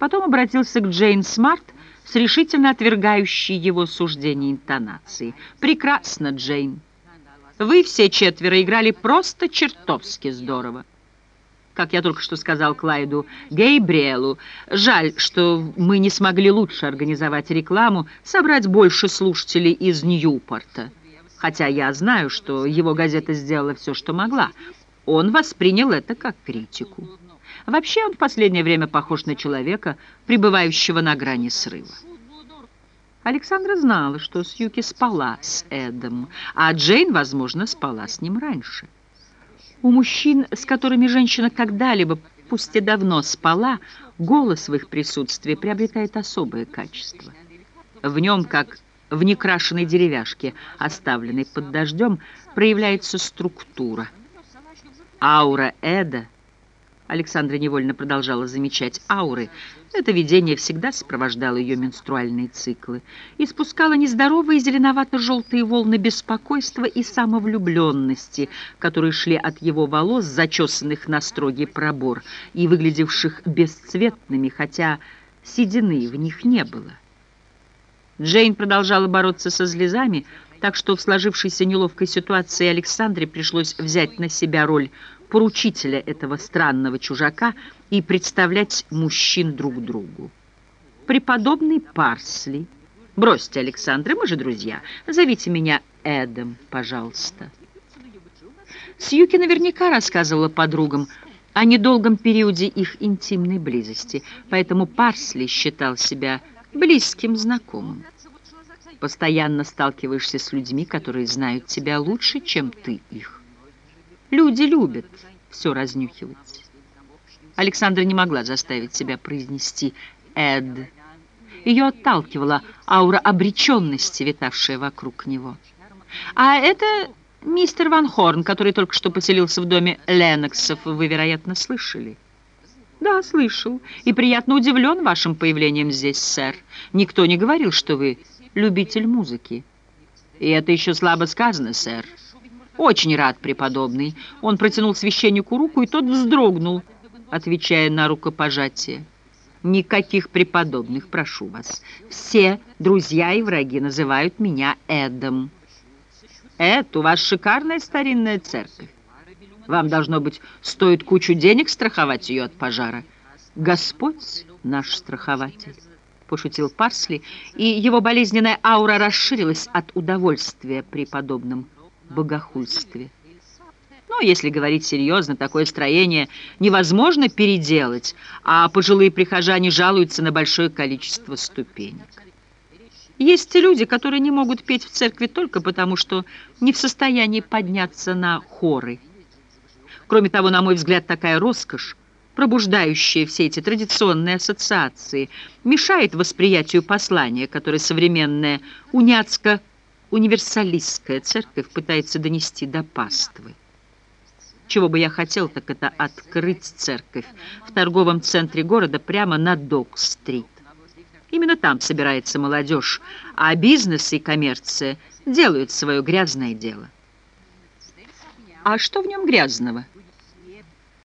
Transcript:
Потом обратился к Джейн Смарт с решительно отвергающей его суждение интонацией. «Прекрасно, Джейн. Вы все четверо играли просто чертовски здорово. Как я только что сказал Клайду Гейбриэлу, жаль, что мы не смогли лучше организовать рекламу, собрать больше слушателей из Ньюпорта. Хотя я знаю, что его газета сделала все, что могла. Он воспринял это как критику. Вообще он в последнее время похож на человека, пребывающего на грани срыва. Александра знала, что Сьюки спала с Эдом, а Джейн, возможно, спала с ним раньше. У мужчин, с которыми женщина когда-либо, пусть и давно спала, голос в их присутствии приобретает особое качество. В нем, как в некрашенной деревяшке, оставленной под дождем, проявляется структура. Аура Эда — Александра невольно продолжала замечать ауры. Это видение всегда сопровождало ее менструальные циклы. и спускало нездоровые зеленовато-желтые волны беспокойства и самовлюбленности, которые шли от его волос, зачесанных на строгий пробор, и выглядевших бесцветными, хотя седины в них не было. Джейн продолжала бороться со слезами, так что в сложившейся неловкой ситуации Александре пришлось взять на себя роль поручителя этого странного чужака и представлять мужчин друг другу. Преподобный Парсли. Бросьте, Александра, мы же друзья. Зовите меня Эдом, пожалуйста. Сьюки наверняка рассказывала подругам о недолгом периоде их интимной близости, поэтому Парсли считал себя близким знакомым. Постоянно сталкиваешься с людьми, которые знают тебя лучше, чем ты их. Люди любят все разнюхивать. Александра не могла заставить себя произнести «Эд». Ее отталкивала аура обреченности, витавшая вокруг него. А это мистер Ван Хорн, который только что поселился в доме Леноксов, вы, вероятно, слышали? Да, слышал. И приятно удивлен вашим появлением здесь, сэр. Никто не говорил, что вы любитель музыки. И это еще слабо сказано, сэр. «Очень рад, преподобный». Он протянул священнику руку, и тот вздрогнул, отвечая на рукопожатие. «Никаких преподобных, прошу вас. Все друзья и враги называют меня Эдом». «Эд, у вас шикарная старинная церковь. Вам, должно быть, стоит кучу денег страховать ее от пожара. Господь наш страхователь» пошутил Парсли, и его болезненная аура расширилась от удовольствия при подобном богохульстве. Но, если говорить серьезно, такое строение невозможно переделать, а пожилые прихожане жалуются на большое количество ступенек. Есть люди, которые не могут петь в церкви только потому, что не в состоянии подняться на хоры. Кроме того, на мой взгляд, такая роскошь, пробуждающая все эти традиционные ассоциации, мешает восприятию послания, которое современная уняцко универсалистская церковь пытается донести до паствы. Чего бы я хотел, так это открыть церковь в торговом центре города прямо на Док-стрит. Именно там собирается молодежь, а бизнес и коммерция делают свое грязное дело. А что в нем грязного?